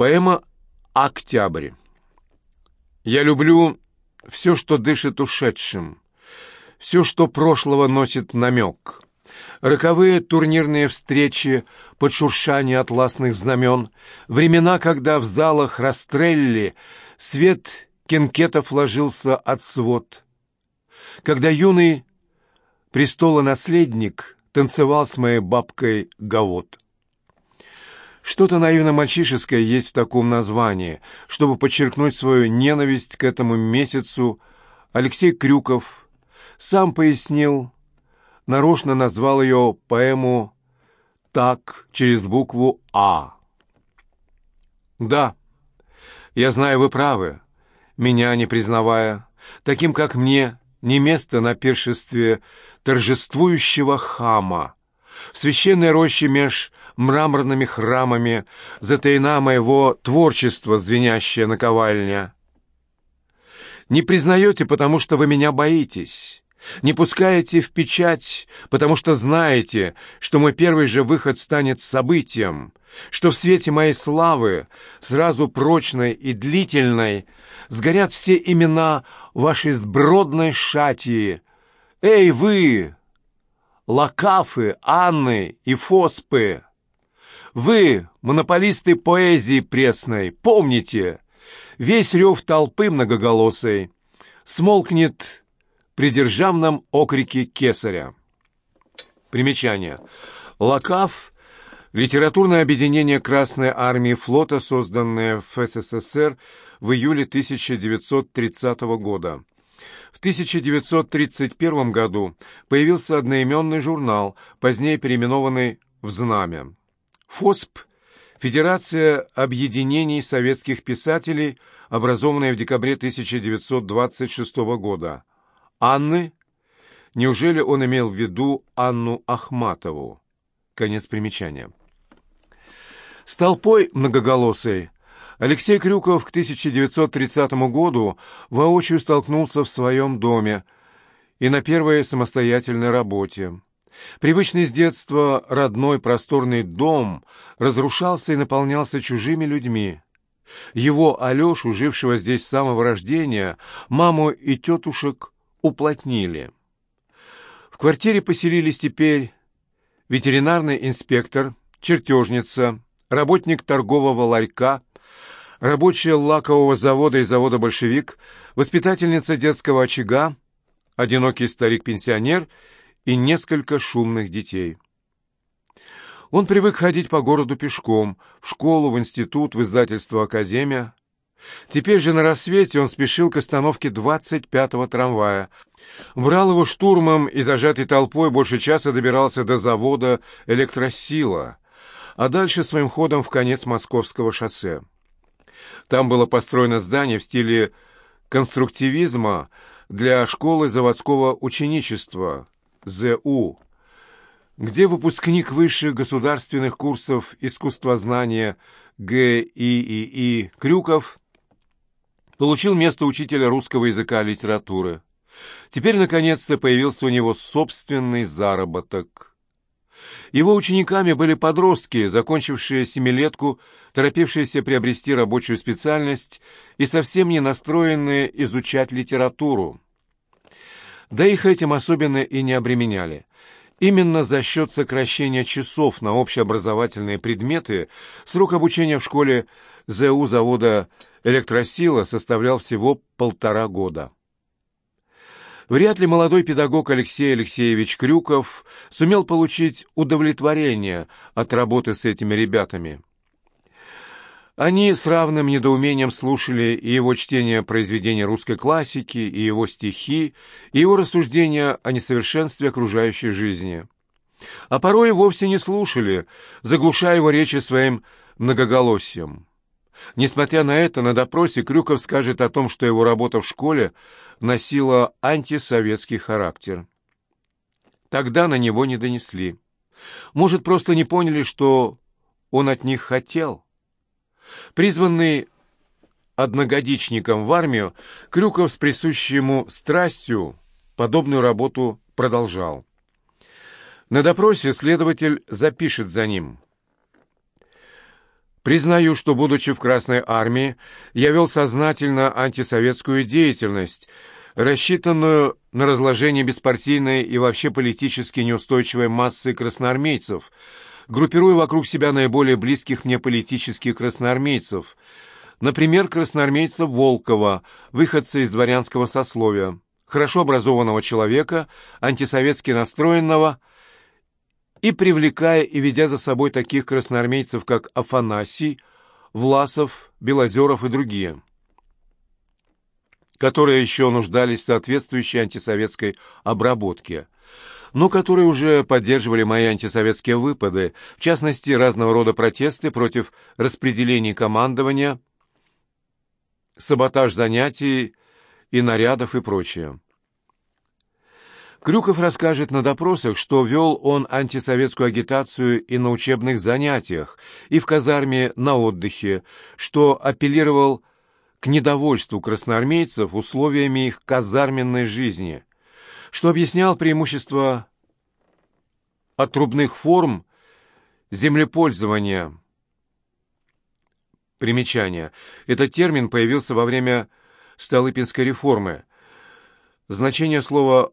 Поэма «Октябрь». Я люблю все, что дышит ушедшим, все, что прошлого носит намек. Роковые турнирные встречи под шуршание атласных знамен, времена, когда в залах Растрелли свет кенкетов ложился от свод, когда юный престолонаследник танцевал с моей бабкой Гавот. Что-то наивно-мальчишеское есть в таком названии. Чтобы подчеркнуть свою ненависть к этому месяцу, Алексей Крюков сам пояснил, нарочно назвал ее поэму «Так» через букву «А». «Да, я знаю, вы правы, меня не признавая, таким, как мне, не место на пиршестве торжествующего хама» в священной роще меж мраморными храмами затаена моего творчества звенящая наковальня. Не признаете, потому что вы меня боитесь. Не пускаете в печать, потому что знаете, что мой первый же выход станет событием, что в свете моей славы, сразу прочной и длительной, сгорят все имена вашей сбродной шатии. Эй, вы, Лакафы, Анны и Фоспы! Вы, монополисты поэзии пресной, помните, весь рев толпы многоголосой смолкнет при державном окрике кесаря. Примечание. Лакаф – литературное объединение Красной армии флота, созданное в СССР в июле 1930 года. В 1931 году появился одноименный журнал, позднее переименованный в «Знамя». ФОСП – Федерация объединений советских писателей, образованная в декабре 1926 года. Анны? Неужели он имел в виду Анну Ахматову? Конец примечания. С толпой многоголосой Алексей Крюков к 1930 году воочию столкнулся в своем доме и на первой самостоятельной работе. Привычный с детства родной просторный дом разрушался и наполнялся чужими людьми. Его Алешу, жившего здесь с самого рождения, маму и тетушек уплотнили. В квартире поселились теперь ветеринарный инспектор, чертежница, работник торгового ларька, рабочая лакового завода и завода «Большевик», воспитательница детского очага, одинокий старик-пенсионер и несколько шумных детей. Он привык ходить по городу пешком, в школу, в институт, в издательство «Академия». Теперь же на рассвете он спешил к остановке 25-го трамвая. Брал его штурмом и зажатой толпой больше часа добирался до завода «Электросила», а дальше своим ходом в конец Московского шоссе. Там было построено здание в стиле конструктивизма для школы заводского ученичества ЗУ, где выпускник высших государственных курсов искусствознания ГИИИ Крюков получил место учителя русского языка и литературы. Теперь, наконец-то, появился у него собственный заработок – его учениками были подростки, закончившие семилетку, торопившиеся приобрести рабочую специальность и совсем не настроенные изучать литературу. Да их этим особенно и не обременяли. Именно за счет сокращения часов на общеобразовательные предметы срок обучения в школе ЗУ завода «Электросила» составлял всего полтора года. Вряд ли молодой педагог Алексей Алексеевич Крюков сумел получить удовлетворение от работы с этими ребятами. Они с равным недоумением слушали и его чтение произведений русской классики, и его стихи, и его рассуждения о несовершенстве окружающей жизни. А порой и вовсе не слушали, заглушая его речи своим многоголосием. Несмотря на это, на допросе Крюков скажет о том, что его работа в школе носила антисоветский характер. Тогда на него не донесли. Может, просто не поняли, что он от них хотел. Призванный одногодичником в армию, Крюков с присущей ему страстью подобную работу продолжал. На допросе следователь запишет за ним – Признаю, что, будучи в Красной Армии, я вел сознательно антисоветскую деятельность, рассчитанную на разложение беспартийной и вообще политически неустойчивой массы красноармейцев, группируя вокруг себя наиболее близких мне политических красноармейцев, например, красноармейца Волкова, выходца из дворянского сословия, хорошо образованного человека, антисоветски настроенного, и привлекая и ведя за собой таких красноармейцев, как Афанасий, Власов, Белозеров и другие, которые еще нуждались в соответствующей антисоветской обработке, но которые уже поддерживали мои антисоветские выпады, в частности, разного рода протесты против распределения командования, саботаж занятий и нарядов и прочее. Крюков расскажет на допросах, что вел он антисоветскую агитацию и на учебных занятиях, и в казарме на отдыхе, что апеллировал к недовольству красноармейцев условиями их казарменной жизни, что объяснял преимущество отрубных форм землепользования. Примечание. Этот термин появился во время Столыпинской реформы. Значение слова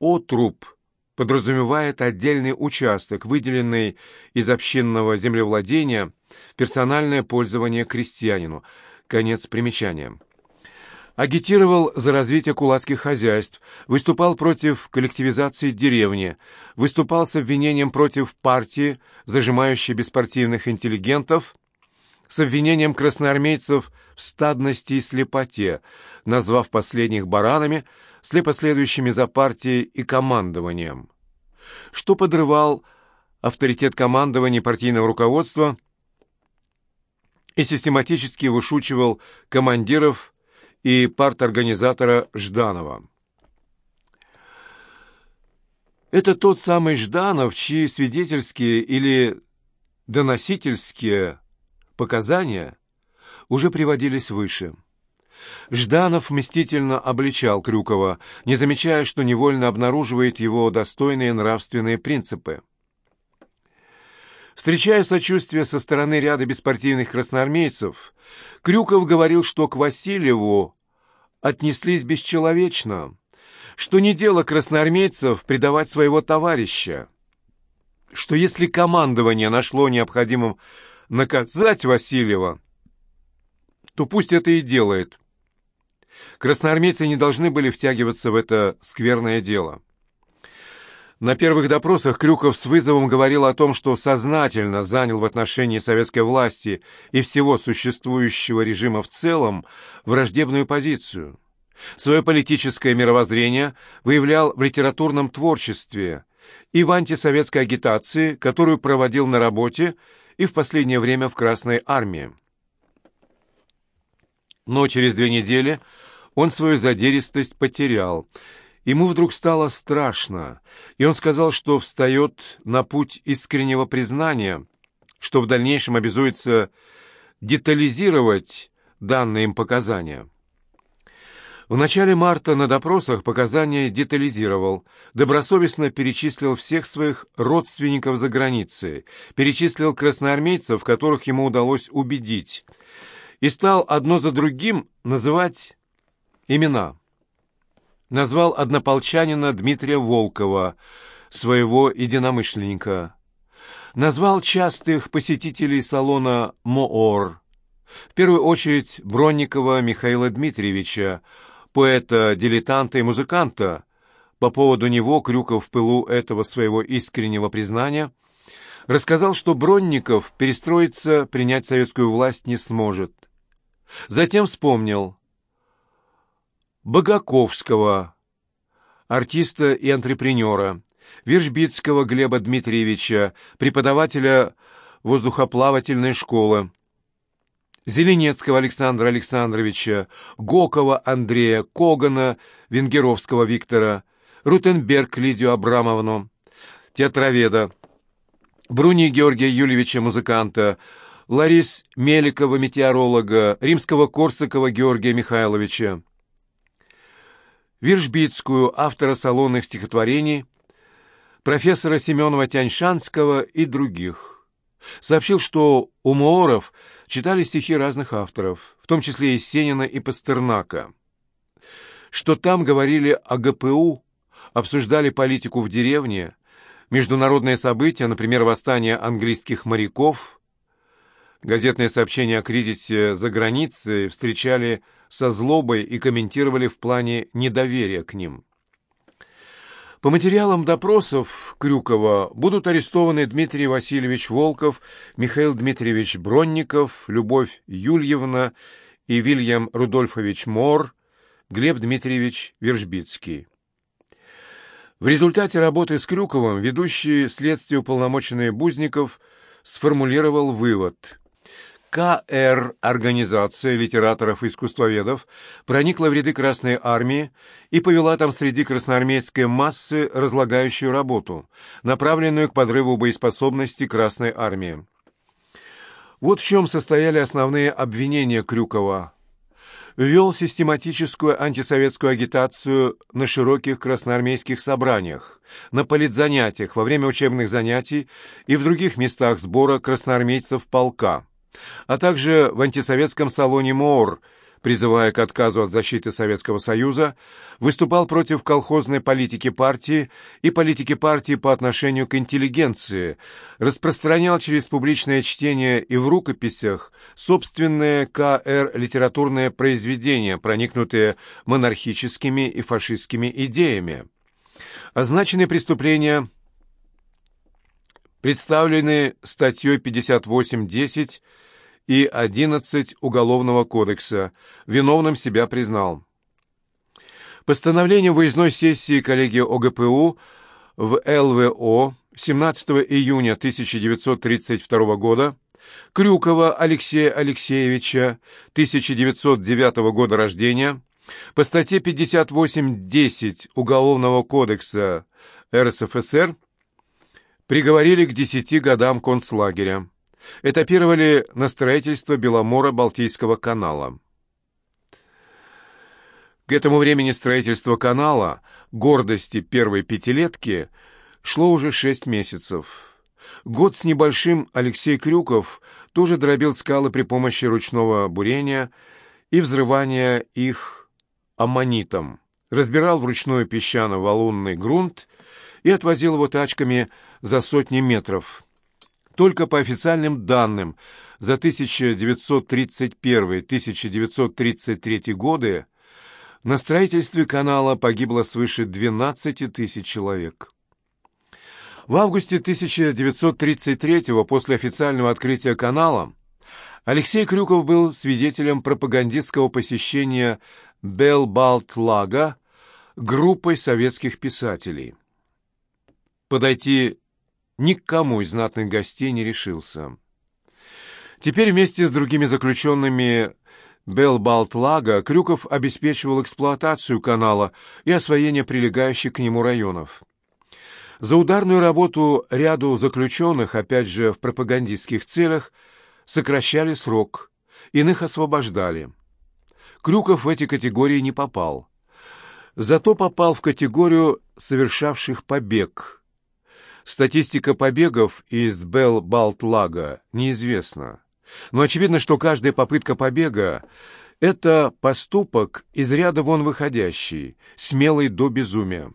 Отруб подразумевает отдельный участок, выделенный из общинного землевладения в персональное пользование крестьянину. Конец примечания. Агитировал за развитие кулацких хозяйств, выступал против коллективизации деревни, выступал с обвинением против партии, зажимающей беспартийных интеллигентов, с обвинением красноармейцев в стадности и слепоте, назвав последних баранами – слепоследующими за партией и командованием, что подрывал авторитет командования партийного руководства и систематически вышучивал командиров и парторганизатора Жданова. Это тот самый Жданов, чьи свидетельские или доносительские показания уже приводились выше – Жданов мстительно обличал Крюкова, не замечая, что невольно обнаруживает его достойные нравственные принципы. Встречая сочувствие со стороны ряда беспартийных красноармейцев, Крюков говорил, что к Васильеву отнеслись бесчеловечно, что не дело красноармейцев предавать своего товарища, что если командование нашло необходимым наказать Васильева, то пусть это и делает – Красноармейцы не должны были втягиваться в это скверное дело. На первых допросах Крюков с вызовом говорил о том, что сознательно занял в отношении советской власти и всего существующего режима в целом враждебную позицию. Свое политическое мировоззрение выявлял в литературном творчестве и в антисоветской агитации, которую проводил на работе и в последнее время в Красной армии. Но через две недели он свою задиристость потерял. Ему вдруг стало страшно, и он сказал, что встает на путь искреннего признания, что в дальнейшем обязуется детализировать данные им показания. В начале марта на допросах показания детализировал, добросовестно перечислил всех своих родственников за границей, перечислил красноармейцев, которых ему удалось убедить, и стал одно за другим называть Имена. Назвал однополчанина Дмитрия Волкова, своего единомышленника. Назвал частых посетителей салона «Моор». В первую очередь Бронникова Михаила Дмитриевича, поэта-дилетанта и музыканта. По поводу него Крюков в пылу этого своего искреннего признания рассказал, что Бронников перестроиться, принять советскую власть не сможет. Затем вспомнил, Богаковского, артиста и антрепренера, Вержбицкого Глеба Дмитриевича, преподавателя воздухоплавательной школы, Зеленецкого Александра Александровича, Гокова Андрея, Когана, Венгеровского Виктора, Рутенберг Лидию Абрамовну, театроведа, Бруни Георгия Юльевича музыканта, Ларис Меликова метеоролога, Римского Корсакова Георгия Михайловича, Виршбицкую, автора салонных стихотворений, профессора Семенова Тяньшанского и других. Сообщил, что у Мооров читали стихи разных авторов, в том числе и Сенина и Пастернака. Что там говорили о ГПУ, обсуждали политику в деревне, международные события, например, восстание английских моряков. Газетные сообщения о кризисе за границей встречали со злобой и комментировали в плане недоверия к ним. По материалам допросов Крюкова будут арестованы Дмитрий Васильевич Волков, Михаил Дмитриевич Бронников, Любовь Юльевна и Вильям Рудольфович Мор, Глеб Дмитриевич Вержбицкий. В результате работы с Крюковым ведущий следствие уполномоченный Бузников сформулировал вывод. КР, организация литераторов и искусствоведов, проникла в ряды Красной Армии и повела там среди красноармейской массы разлагающую работу, направленную к подрыву боеспособности Красной Армии. Вот в чем состояли основные обвинения Крюкова вел систематическую антисоветскую агитацию на широких красноармейских собраниях, на политзанятиях, во время учебных занятий и в других местах сбора красноармейцев полка, а также в антисоветском салоне МООР – призывая к отказу от защиты Советского Союза, выступал против колхозной политики партии и политики партии по отношению к интеллигенции, распространял через публичное чтение и в рукописях собственные КР литературные произведения, проникнутые монархическими и фашистскими идеями. Означенные преступления представлены статьей 58.10 и 11 Уголовного кодекса. Виновным себя признал. Постановление выездной сессии коллегии ОГПУ в ЛВО 17 июня 1932 года Крюкова Алексея Алексеевича, 1909 года рождения, по статье 58.10 Уголовного кодекса РСФСР приговорили к 10 годам концлагеря этапировали на строительство Беломора-Балтийского канала. К этому времени строительство канала, гордости первой пятилетки, шло уже шесть месяцев. Год с небольшим Алексей Крюков тоже дробил скалы при помощи ручного бурения и взрывания их аммонитом, разбирал вручную песчано-валунный грунт и отвозил его тачками за сотни метров – только по официальным данным за 1931-1933 годы на строительстве канала погибло свыше 12 тысяч человек. В августе 1933 после официального открытия канала Алексей Крюков был свидетелем пропагандистского посещения Белбалтлага группой советских писателей. Подойти никому из знатных гостей не решился. Теперь вместе с другими заключенными Белбалтлага Крюков обеспечивал эксплуатацию канала и освоение прилегающих к нему районов. За ударную работу ряду заключенных, опять же в пропагандистских целях, сокращали срок, иных освобождали. Крюков в эти категории не попал. Зато попал в категорию совершавших побег – Статистика побегов из Белл-Балтлага неизвестна. Но очевидно, что каждая попытка побега — это поступок из ряда вон выходящий, смелый до безумия.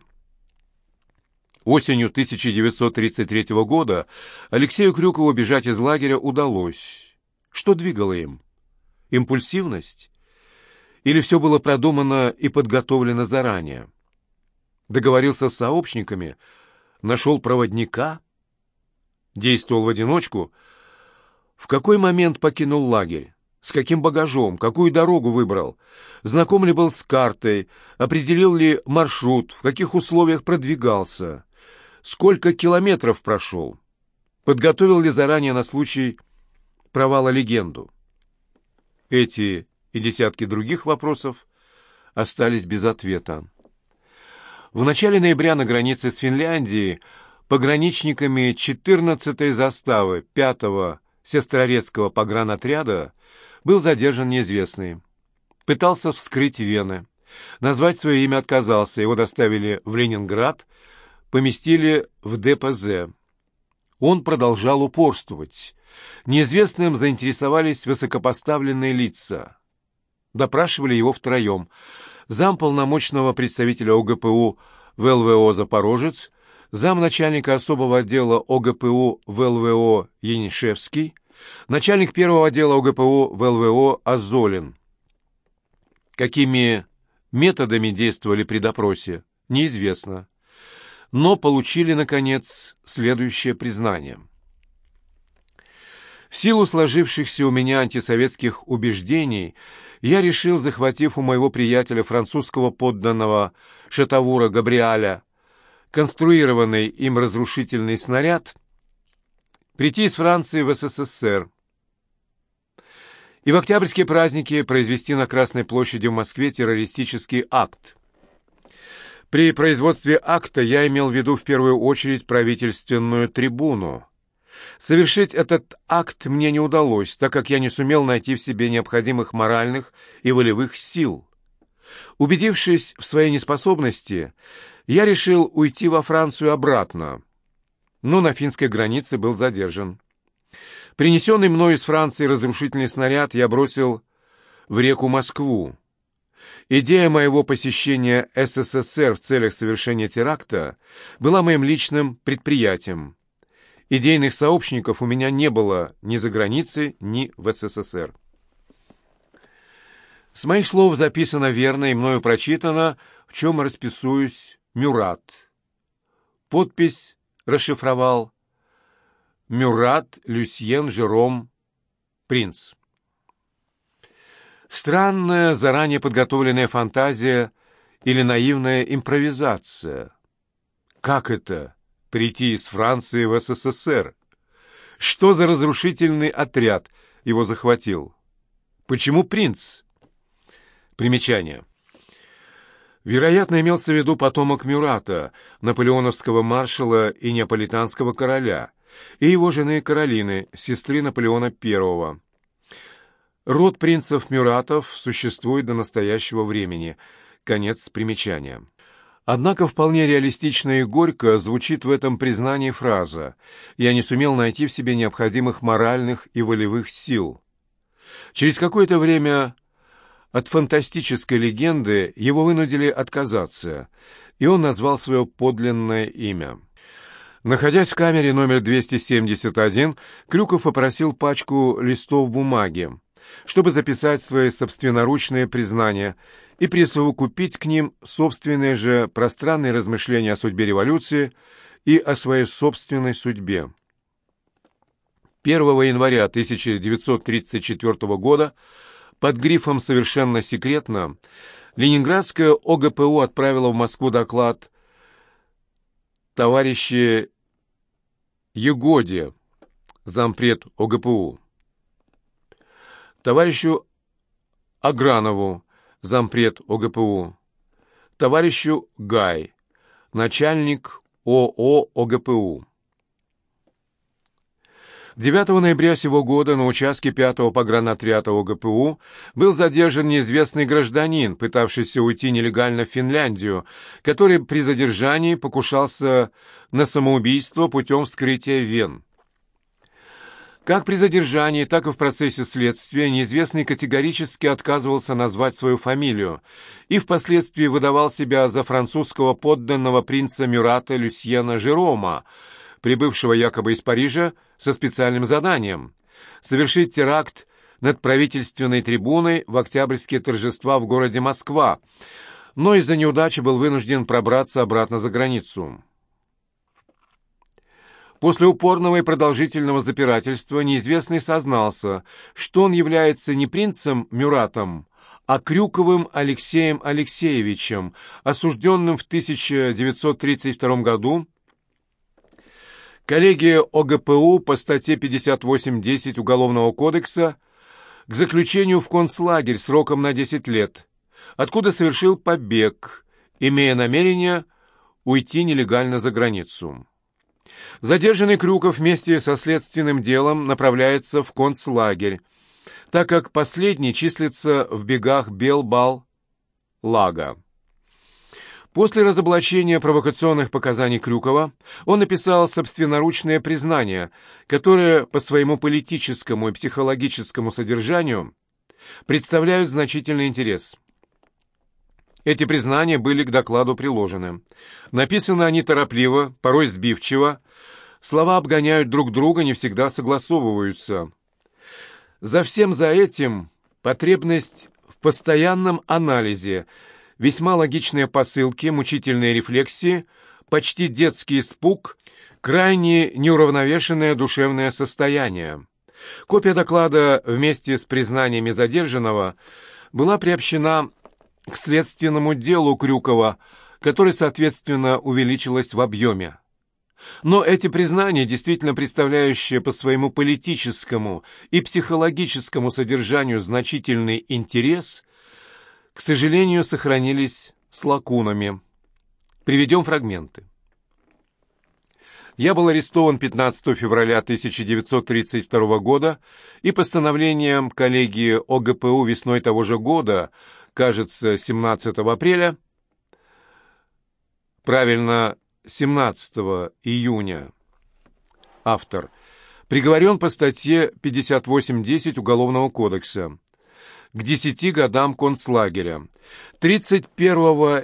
Осенью 1933 года Алексею Крюкову бежать из лагеря удалось. Что двигало им? Импульсивность? Или все было продумано и подготовлено заранее? Договорился с сообщниками — нашел проводника, действовал в одиночку, в какой момент покинул лагерь, с каким багажом, какую дорогу выбрал, знаком ли был с картой, определил ли маршрут, в каких условиях продвигался, сколько километров прошел, подготовил ли заранее на случай провала легенду. Эти и десятки других вопросов остались без ответа. В начале ноября на границе с Финляндией пограничниками 14-й заставы 5-го сестрорецкого погранотряда был задержан неизвестный. Пытался вскрыть вены. Назвать свое имя отказался. Его доставили в Ленинград, поместили в ДПЗ. Он продолжал упорствовать. Неизвестным заинтересовались высокопоставленные лица. Допрашивали его втроем. Замполномочного представителя ОГПУ в ЛВО «Запорожец», замначальника особого отдела ОГПУ в ЛВО Янишевский, начальник первого отдела ОГПУ в ЛВО Азолин. Какими методами действовали при допросе, неизвестно. Но получили, наконец, следующее признание. В силу сложившихся у меня антисоветских убеждений, я решил, захватив у моего приятеля французского подданного Шатавура Габриаля конструированный им разрушительный снаряд, прийти из Франции в СССР и в октябрьские праздники произвести на Красной площади в Москве террористический акт. При производстве акта я имел в виду в первую очередь правительственную трибуну. Совершить этот акт мне не удалось, так как я не сумел найти в себе необходимых моральных и волевых сил. Убедившись в своей неспособности, я решил уйти во Францию обратно, но на финской границе был задержан. Принесенный мною из Франции разрушительный снаряд я бросил в реку Москву. Идея моего посещения СССР в целях совершения теракта была моим личным предприятием. Идейных сообщников у меня не было ни за границей, ни в СССР. С моих слов записано верно и мною прочитано, в чем расписуюсь Мюрат. Подпись расшифровал Мюрат Люсьен Жером Принц. Странная, заранее подготовленная фантазия или наивная импровизация. Как это — прийти из Франции в СССР? Что за разрушительный отряд его захватил? Почему принц? Примечание. Вероятно, имелся в виду потомок Мюрата, наполеоновского маршала и неаполитанского короля, и его жены Каролины, сестры Наполеона I. Род принцев Мюратов существует до настоящего времени. Конец примечания. Однако вполне реалистично и горько звучит в этом признании фраза «Я не сумел найти в себе необходимых моральных и волевых сил». Через какое-то время от фантастической легенды его вынудили отказаться, и он назвал свое подлинное имя. Находясь в камере номер 271, Крюков попросил пачку листов бумаги, чтобы записать свои собственноручные признания и присовокупить к ним собственные же пространные размышления о судьбе революции и о своей собственной судьбе. 1 января 1934 года под грифом «Совершенно секретно» Ленинградская ОГПУ отправила в Москву доклад товарищи Егоде, зампред ОГПУ, товарищу Агранову, зампред ОГПУ, товарищу Гай, начальник ООО ОГПУ. 9 ноября сего года на участке 5-го погранотряда ОГПУ был задержан неизвестный гражданин, пытавшийся уйти нелегально в Финляндию, который при задержании покушался на самоубийство путем вскрытия вен. Как при задержании, так и в процессе следствия неизвестный категорически отказывался назвать свою фамилию и впоследствии выдавал себя за французского подданного принца Мюрата Люсьена Жерома, прибывшего якобы из Парижа со специальным заданием — совершить теракт над правительственной трибуной в октябрьские торжества в городе Москва, но из-за неудачи был вынужден пробраться обратно за границу. После упорного и продолжительного запирательства неизвестный сознался, что он является не принцем Мюратом, а Крюковым Алексеем Алексеевичем, осужденным в 1932 году Коллегия ОГПУ по статье 58.10 Уголовного кодекса к заключению в концлагерь сроком на 10 лет, откуда совершил побег, имея намерение уйти нелегально за границу. Задержанный Крюков вместе со следственным делом направляется в концлагерь, так как последний числится в бегах Белбал-Лага. После разоблачения провокационных показаний Крюкова он написал собственноручное признание, которое по своему политическому и психологическому содержанию представляют значительный интерес. Эти признания были к докладу приложены. Написаны они торопливо, порой сбивчиво, слова обгоняют друг друга, не всегда согласовываются. За всем за этим потребность в постоянном анализе – весьма логичные посылки, мучительные рефлексии, почти детский испуг, крайне неуравновешенное душевное состояние. Копия доклада вместе с признаниями задержанного была приобщена к следственному делу Крюкова, которое, соответственно, увеличилось в объеме. Но эти признания, действительно представляющие по своему политическому и психологическому содержанию значительный интерес – к сожалению, сохранились с лакунами. Приведем фрагменты. Я был арестован 15 февраля 1932 года и постановлением коллегии ОГПУ весной того же года, кажется, 17 апреля, правильно, 17 июня, автор, приговорен по статье 58.10 Уголовного кодекса к десяти годам концлагеря. 31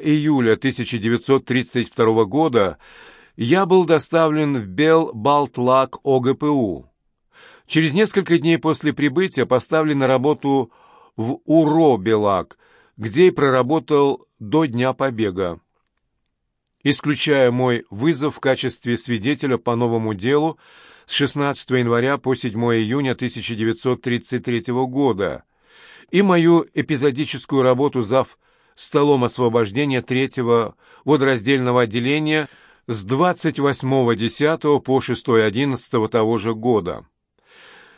июля 1932 года я был доставлен в Бел-Балтлак ОГПУ. Через несколько дней после прибытия поставлен на работу в УРО-Белак, где и проработал до дня побега. Исключая мой вызов в качестве свидетеля по новому делу с 16 января по 7 июня 1933 года, и мою эпизодическую работу зав. столом освобождения третьего водораздельного отделения с 28.10 по 6.11 того же года.